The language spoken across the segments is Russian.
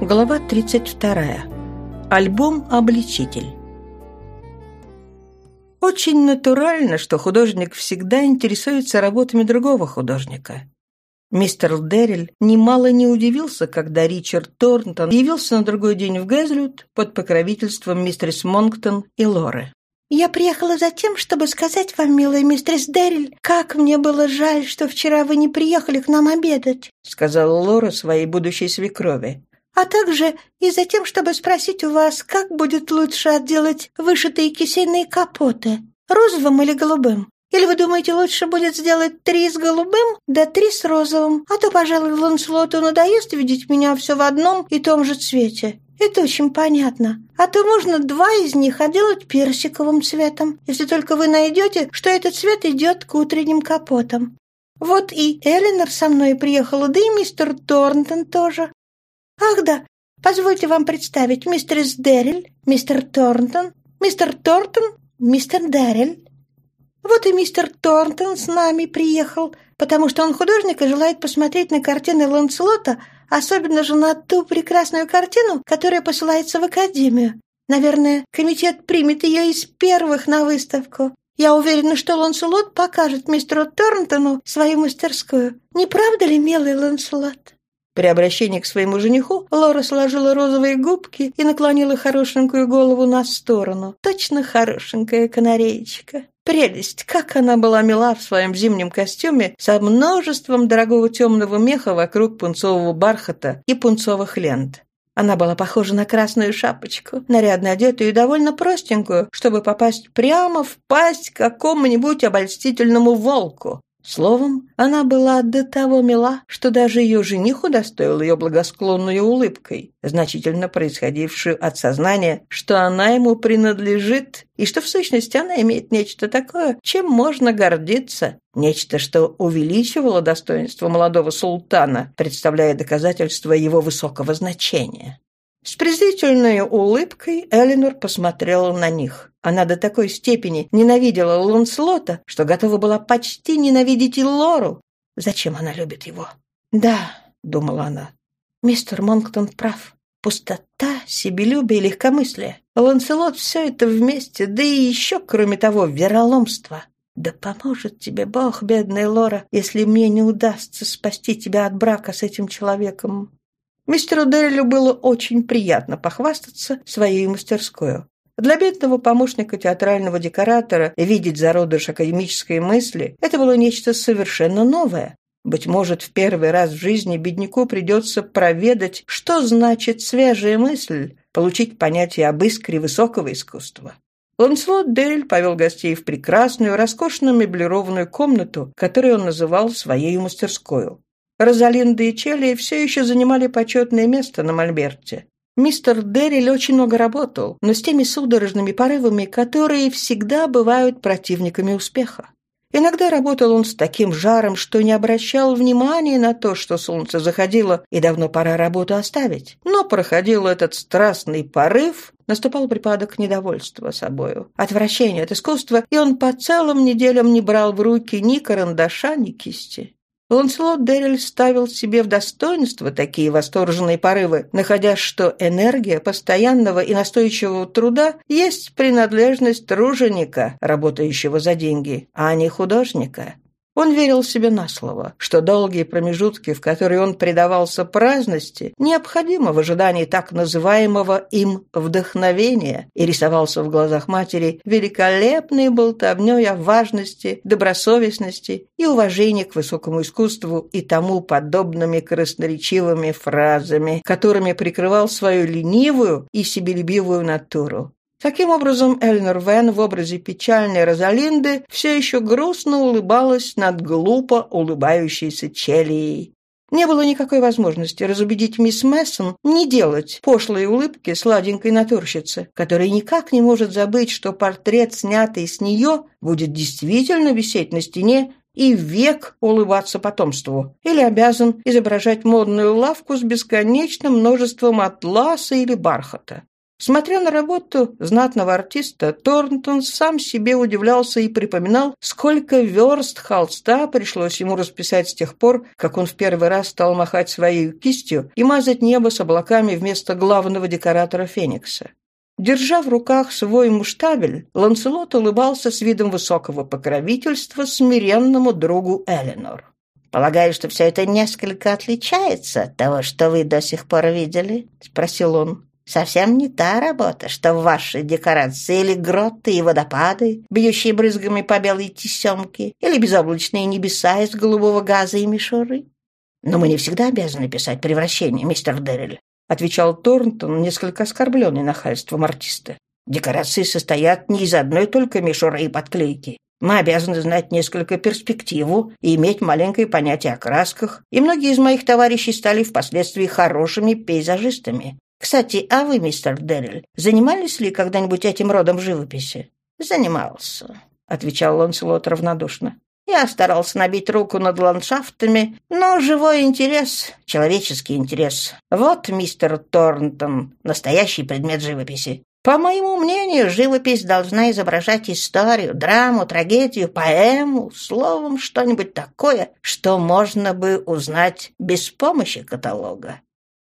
Глава 32. Альбом «Обличитель». Очень натурально, что художник всегда интересуется работами другого художника. Мистер Дерриль немало не удивился, когда Ричард Торнтон явился на другой день в Гэзлют под покровительством мистерс Монктон и Лоры. «Я приехала за тем, чтобы сказать вам, милая мистерс Дерриль, как мне было жаль, что вчера вы не приехали к нам обедать», сказала Лора своей будущей свекрови а также и за тем, чтобы спросить у вас, как будет лучше отделать вышитые кисейные капоты, розовым или голубым? Или вы думаете, лучше будет сделать три с голубым, да три с розовым, а то, пожалуй, Ланселоту надоест видеть меня все в одном и том же цвете. Это очень понятно. А то можно два из них отделать персиковым цветом, если только вы найдете, что этот цвет идет к утренним капотам. Вот и Эленор со мной приехала, да и мистер Торнтон тоже. «Ах да, позвольте вам представить, мистер Дерриль, мистер Торнтон, мистер Тортон, мистер Дерриль. Вот и мистер Торнтон с нами приехал, потому что он художник и желает посмотреть на картины Ланселота, особенно же на ту прекрасную картину, которая посылается в Академию. Наверное, комитет примет ее из первых на выставку. Я уверена, что Ланселот покажет мистеру Торнтону свою мастерскую. Не правда ли, милый Ланселот?» При обращении к своему жениху Лора сложила розовые губки и наклонила хорошенькую голову на сторону. Точно хорошенькая канареечка. Прелесть, как она была мила в своем зимнем костюме со множеством дорогого темного меха вокруг пунцового бархата и пунцовых лент. Она была похожа на красную шапочку, нарядно одетую и довольно простенькую, чтобы попасть прямо в пасть какому-нибудь обольстительному волку. Словом, она была до того мила, что даже ее жених удостоил ее благосклонной улыбкой, значительно происходившую от сознания, что она ему принадлежит, и что в сущности она имеет нечто такое, чем можно гордиться, нечто, что увеличивало достоинство молодого султана, представляя доказательство его высокого значения. С презрительной улыбкой Эленор посмотрела на них. Она до такой степени ненавидела Ланслота, что готова была почти ненавидеть и Лору. Зачем она любит его? «Да», — думала она, — «мистер Монктон прав. Пустота, себелюбие и легкомыслие. Ланселот все это вместе, да и еще, кроме того, вероломство. Да поможет тебе Бог, бедная Лора, если мне не удастся спасти тебя от брака с этим человеком. Мистеру Деррилю было очень приятно похвастаться своей мастерской. Для бедного помощника театрального декоратора видеть зародыш академической мысли – это было нечто совершенно новое. Быть может, в первый раз в жизни бедняку придется проведать, что значит свежая мысль, получить понятие об искре высокого искусства. Ланслот Дерриль повел гостей в прекрасную, роскошно меблированную комнату, которую он называл своей мастерской. Розалинда и Челли все еще занимали почетное место на Мольберте. Мистер Дерриль очень много работал, но с теми судорожными порывами, которые всегда бывают противниками успеха. Иногда работал он с таким жаром, что не обращал внимания на то, что солнце заходило, и давно пора работу оставить. Но проходил этот страстный порыв, наступал припадок недовольства собою, отвращения от искусства, и он по целым неделям не брал в руки ни карандаша, ни кисти. Ланселот Дерриль ставил себе в достоинство такие восторженные порывы, находя, что энергия постоянного и настойчивого труда есть принадлежность труженика, работающего за деньги, а не художника. Он верил себе на слово, что долгие промежутки, в которые он предавался праздности, необходимы в ожидании так называемого им вдохновения, и рисовался в глазах матери великолепной болтовней о важности, добросовестности и уважении к высокому искусству и тому подобными красноречивыми фразами, которыми прикрывал свою ленивую и себелюбивую натуру. Таким образом, Эльнер Вен в образе печальной Розалинды все еще грустно улыбалась над глупо улыбающейся Челией. Не было никакой возможности разубедить мисс Мессон не делать пошлые улыбки сладенькой натурщицы, которая никак не может забыть, что портрет, снятый с нее, будет действительно висеть на стене и век улыбаться потомству, или обязан изображать модную лавку с бесконечным множеством атласа или бархата. Смотря на работу знатного артиста, Торнтон сам себе удивлялся и припоминал, сколько верст холста пришлось ему расписать с тех пор, как он в первый раз стал махать своей кистью и мазать небо с облаками вместо главного декоратора Феникса. Держа в руках свой муштабель, Ланселот улыбался с видом высокого покровительства смиренному другу Эленор. «Полагаю, что все это несколько отличается от того, что вы до сих пор видели?» — спросил он. Совсем не та работа, что в вашей декорации или гроты и водопады, бьющие брызгами по белой тесемке, или безоблачные небеса из голубого газа и мишуры. Но мы не всегда обязаны писать превращение, мистер Дерриль, отвечал Торнтон, несколько оскорбленный нахальством артиста. Декорации состоят не из одной только мишуры и подклейки. Мы обязаны знать несколько перспективу и иметь маленькое понятие о красках, и многие из моих товарищей стали впоследствии хорошими пейзажистами, кстати, а вы, мистер Дерриль, занимались ли когда-нибудь этим родом живописи? Занимался, отвечал Ланселот равнодушно. Я старался набить руку над ландшафтами, но живой интерес, человеческий интерес. Вот, мистер Торнтон, настоящий предмет живописи. По моему мнению, живопись должна изображать историю, драму, трагедию, поэму, словом, что-нибудь такое, что можно бы узнать без помощи каталога.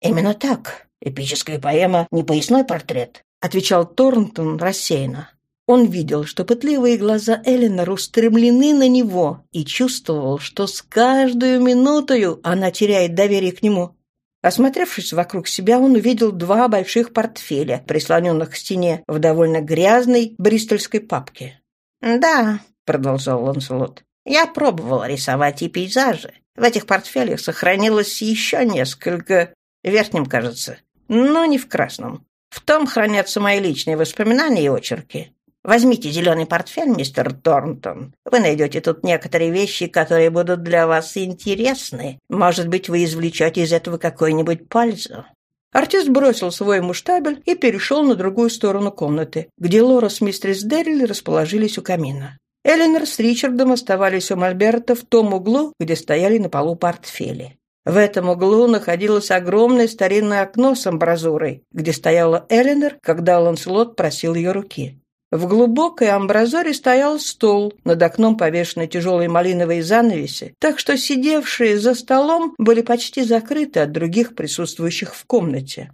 Именно так, «Эпическая поэма — не поясной портрет», — отвечал Торнтон рассеянно. Он видел, что пытливые глаза Эленор устремлены на него и чувствовал, что с каждой минутою она теряет доверие к нему. Осмотревшись вокруг себя, он увидел два больших портфеля, прислоненных к стене в довольно грязной бристольской папке. «Да», — продолжал Ланселот, — «я пробовал рисовать и пейзажи. В этих портфелях сохранилось еще несколько, верхним, кажется, но не в красном. В том хранятся мои личные воспоминания и очерки. Возьмите зеленый портфель, мистер Торнтон. Вы найдете тут некоторые вещи, которые будут для вас интересны. Может быть, вы извлечете из этого какую-нибудь пользу». Артист бросил свой муштабель и перешел на другую сторону комнаты, где Лора с мистерис Деррилл расположились у камина. Эленор с Ричардом оставались у Мольберта в том углу, где стояли на полу портфели. В этом углу находилось огромное старинное окно с амбразурой, где стояла Эленор, когда Ланселот просил ее руки. В глубокой амбразуре стоял стол, над окном повешены тяжелые малиновые занавеси, так что сидевшие за столом были почти закрыты от других присутствующих в комнате.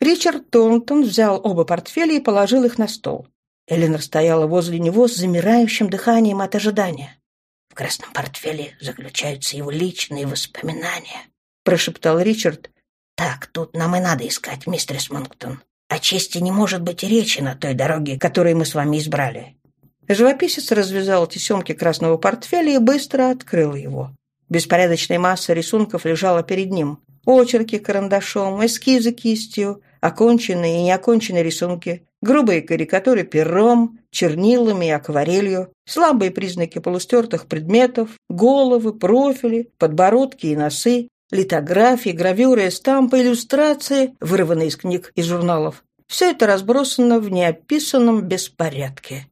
Ричард Торнтон взял оба портфеля и положил их на стол. Эленор стояла возле него с замирающим дыханием от ожидания. В красном портфеле заключаются его личные воспоминания», — прошептал Ричард. «Так, тут нам и надо искать, мистер Монктон. О чести не может быть речи на той дороге, которую мы с вами избрали». Живописец развязал тесемки красного портфеля и быстро открыл его. Беспорядочная масса рисунков лежала перед ним. Очерки карандашом, эскизы кистью, оконченные и неоконченные рисунки, грубые карикатуры пером, чернилами и акварелью, слабые признаки полустертых предметов, головы, профили, подбородки и носы, литографии, гравюры, стампы, иллюстрации, вырванные из книг и журналов. Все это разбросано в неописанном беспорядке.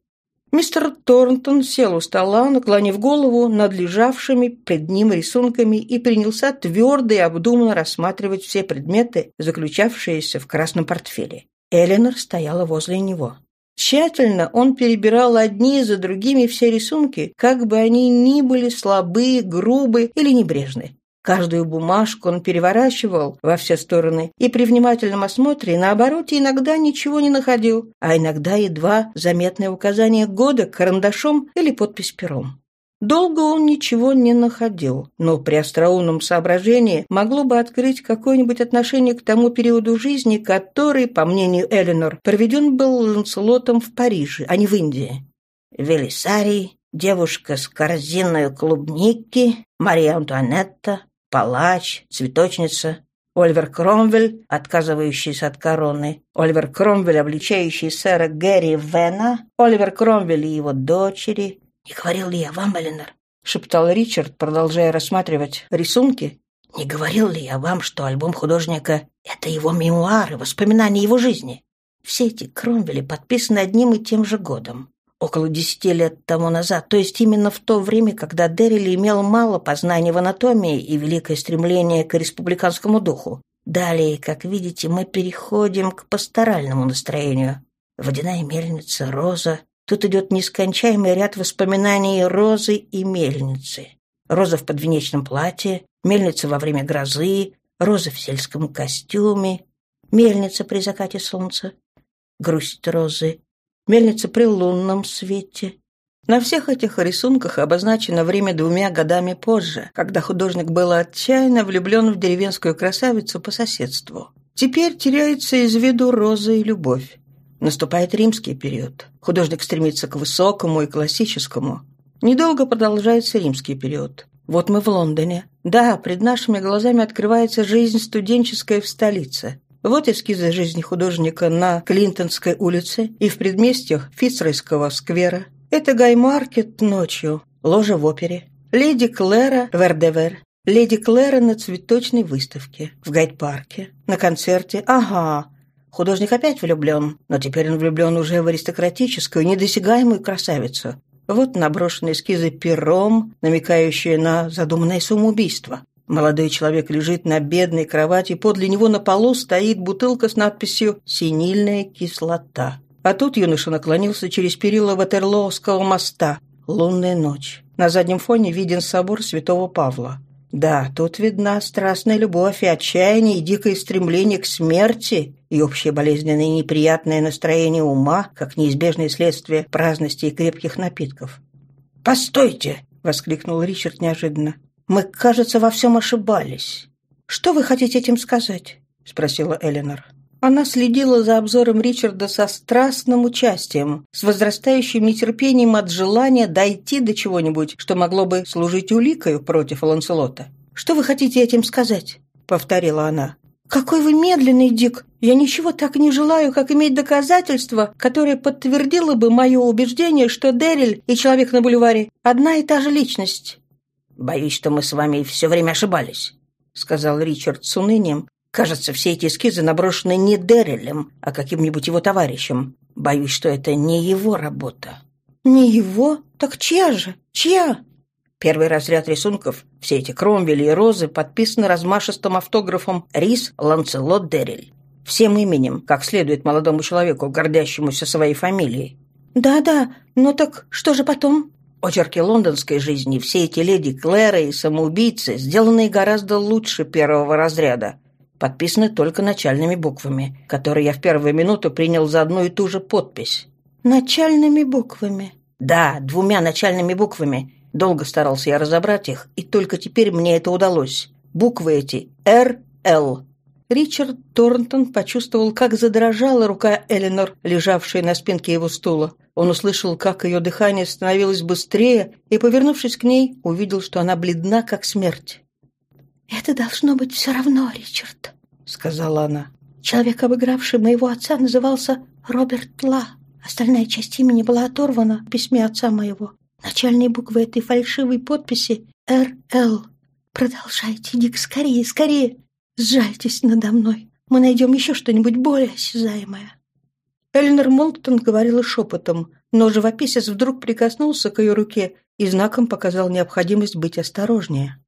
Мистер Торнтон сел у стола, наклонив голову над лежавшими пред ним рисунками и принялся твердо и обдуманно рассматривать все предметы, заключавшиеся в красном портфеле. Эленор стояла возле него. Тщательно он перебирал одни за другими все рисунки, как бы они ни были слабые, грубые или небрежны. Каждую бумажку он переворачивал во все стороны и при внимательном осмотре на обороте иногда ничего не находил, а иногда едва заметное указание года карандашом или подпись пером. Долго он ничего не находил, но при остроумном соображении могло бы открыть какое-нибудь отношение к тому периоду жизни, который, по мнению Эленор, проведен был Ланселотом в Париже, а не в Индии. Велисарий, девушка с корзиной клубники, Мария Антуанетта, палач, цветочница, Ольвер Кромвель, отказывающийся от короны, Ольвер Кромвель, обличающий сэра Гэри Вена, Оливер Кромвель и его дочери. «Не говорил ли я вам, Эленор?» — шептал Ричард, продолжая рассматривать рисунки. «Не говорил ли я вам, что альбом художника — это его мемуары, воспоминания его жизни? Все эти Кромвели подписаны одним и тем же годом около десяти лет тому назад, то есть именно в то время, когда Деррилли имел мало познаний в анатомии и великое стремление к республиканскому духу. Далее, как видите, мы переходим к пасторальному настроению. Водяная мельница, роза. Тут идет нескончаемый ряд воспоминаний розы и мельницы. Роза в подвенечном платье, мельница во время грозы, роза в сельском костюме, мельница при закате солнца, грусть розы, мельница при лунном свете. На всех этих рисунках обозначено время двумя годами позже, когда художник был отчаянно влюблен в деревенскую красавицу по соседству. Теперь теряется из виду роза и любовь. Наступает римский период. Художник стремится к высокому и классическому. Недолго продолжается римский период. Вот мы в Лондоне. Да, пред нашими глазами открывается жизнь студенческая в столице. Вот эскизы жизни художника на Клинтонской улице и в предместьях Фицройского сквера. Это Гаймаркет ночью, ложа в опере. Леди Клэра Вердевер. Леди Клэра на цветочной выставке в Гайд-парке. На концерте. Ага, Художник опять влюблен, но теперь он влюблен уже в аристократическую, недосягаемую красавицу. Вот наброшенные эскизы пером, намекающие на задуманное самоубийство. Молодой человек лежит на бедной кровати, подле него на полу стоит бутылка с надписью «Синильная кислота». А тут юноша наклонился через перила Ватерлоовского моста. Лунная ночь. На заднем фоне виден собор святого Павла. Да, тут видна страстная любовь и отчаяние, и дикое стремление к смерти, и общее болезненное и неприятное настроение ума, как неизбежное следствие праздности и крепких напитков. «Постойте!» — воскликнул Ричард неожиданно. Мы, кажется, во всем ошибались. Что вы хотите этим сказать? спросила Эленор. Она следила за обзором Ричарда со страстным участием, с возрастающим нетерпением от желания дойти до чего-нибудь, что могло бы служить уликой против Ланселота. «Что вы хотите этим сказать?» — повторила она. «Какой вы медленный, Дик! Я ничего так не желаю, как иметь доказательство, которое подтвердило бы мое убеждение, что Дэриль и человек на бульваре — одна и та же личность. «Боюсь, что мы с вами все время ошибались», — сказал Ричард с унынием. «Кажется, все эти эскизы наброшены не Деррелем, а каким-нибудь его товарищем. Боюсь, что это не его работа». «Не его? Так чья же? Чья?» Первый разряд рисунков, все эти кромвели и розы, подписаны размашистым автографом «Рис Ланцелот Деррель». Всем именем, как следует молодому человеку, гордящемуся своей фамилией. «Да-да, но так что же потом?» Очерки лондонской жизни, все эти леди Клэры и самоубийцы, сделанные гораздо лучше первого разряда, подписаны только начальными буквами, которые я в первую минуту принял за одну и ту же подпись. «Начальными буквами?» «Да, двумя начальными буквами. Долго старался я разобрать их, и только теперь мне это удалось. Буквы эти — «Р», «Л». Ричард Торнтон почувствовал, как задрожала рука Эленор, лежавшая на спинке его стула. Он услышал, как ее дыхание становилось быстрее, и, повернувшись к ней, увидел, что она бледна, как смерть. «Это должно быть все равно, Ричард», — сказала она. «Человек, обыгравший моего отца, назывался Роберт Ла. Остальная часть имени была оторвана в письме отца моего. Начальные буквы этой фальшивой подписи — «РЛ». Продолжайте, Дик, скорее, скорее. Сжальтесь надо мной. Мы найдем еще что-нибудь более осязаемое». Эленор Молтон говорила шепотом, но живописец вдруг прикоснулся к ее руке и знаком показал необходимость быть осторожнее.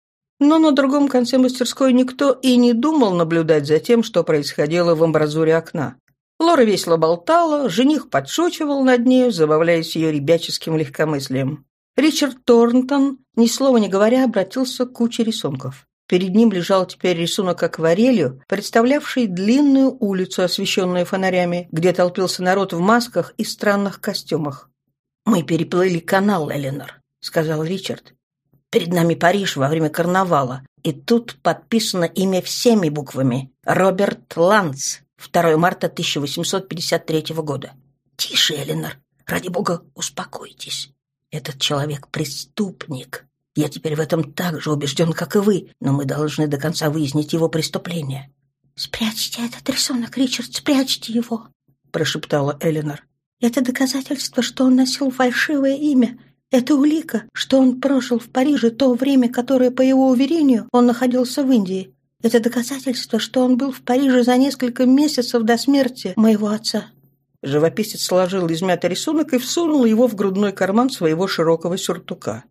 Но на другом конце мастерской никто и не думал наблюдать за тем, что происходило в амбразуре окна. Лора весело болтала, жених подшучивал над нею, забавляясь ее ребяческим легкомыслием. Ричард Торнтон, ни слова не говоря, обратился к куче рисунков. Перед ним лежал теперь рисунок акварелью, представлявший длинную улицу, освещенную фонарями, где толпился народ в масках и странных костюмах. «Мы переплыли канал, Эленор», — сказал Ричард. «Перед нами Париж во время карнавала, и тут подписано имя всеми буквами — Роберт Ланс, 2 марта 1853 года. Тише, Эленор, ради бога, успокойтесь. Этот человек — преступник, я теперь в этом так же убежден, как и вы, но мы должны до конца выяснить его преступление». «Спрячьте этот рисунок, Ричард, спрячьте его», — прошептала Эленор. «Это доказательство, что он носил фальшивое имя. Это улика, что он прожил в Париже то время, которое, по его уверению, он находился в Индии. Это доказательство, что он был в Париже за несколько месяцев до смерти моего отца». Живописец сложил измятый рисунок и всунул его в грудной карман своего широкого сюртука.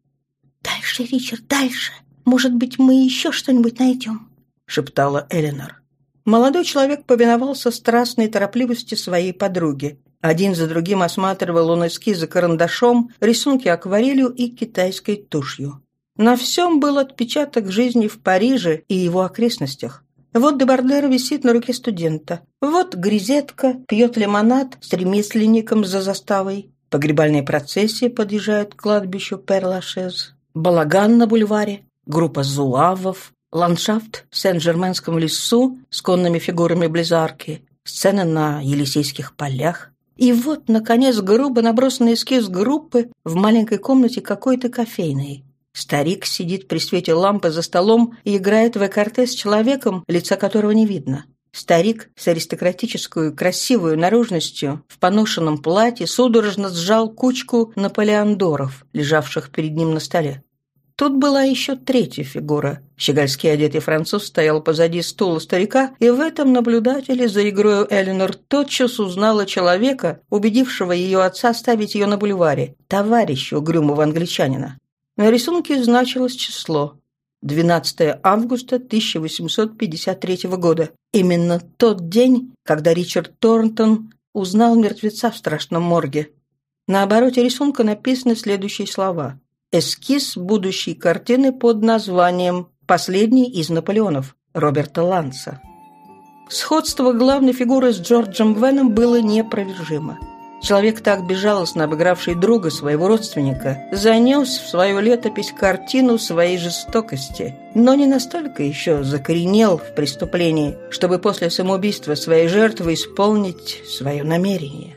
«Дальше, Ричард, дальше. Может быть, мы еще что-нибудь найдем», — шептала Эленор. Молодой человек повиновался страстной торопливости своей подруги. Один за другим осматривал он эскизы карандашом, рисунки акварелью и китайской тушью. На всем был отпечаток жизни в Париже и его окрестностях. Вот Дебардер висит на руке студента. Вот Гризетка пьет лимонад с ремесленником за заставой. Погребальные процессии подъезжают к кладбищу Перлашез. Балаган на бульваре. Группа зуавов. Ландшафт в Сен-Жерменском лесу с конными фигурами близарки. Сцена на Елисейских полях. И вот, наконец, грубо набросанный эскиз группы в маленькой комнате какой-то кофейной. Старик сидит при свете лампы за столом и играет в экарте с человеком, лица которого не видно. Старик с аристократическую красивую наружностью в поношенном платье судорожно сжал кучку наполеондоров, лежавших перед ним на столе. Тут была еще третья фигура. Щегольски одетый француз стоял позади стула старика, и в этом наблюдателе за игрою Эленор тотчас узнала человека, убедившего ее отца ставить ее на бульваре, товарища угрюмого англичанина. На рисунке значилось число 12 августа 1853 года. Именно тот день, когда Ричард Торнтон узнал мертвеца в страшном морге. На обороте рисунка написаны следующие слова. Эскиз будущей картины под названием «Последний из Наполеонов» Роберта Ланса. Сходство главной фигуры с Джорджем Веном было неопровержимо. Человек, так безжалостно обыгравший друга своего родственника, занес в свою летопись картину своей жестокости, но не настолько еще закоренел в преступлении, чтобы после самоубийства своей жертвы исполнить свое намерение.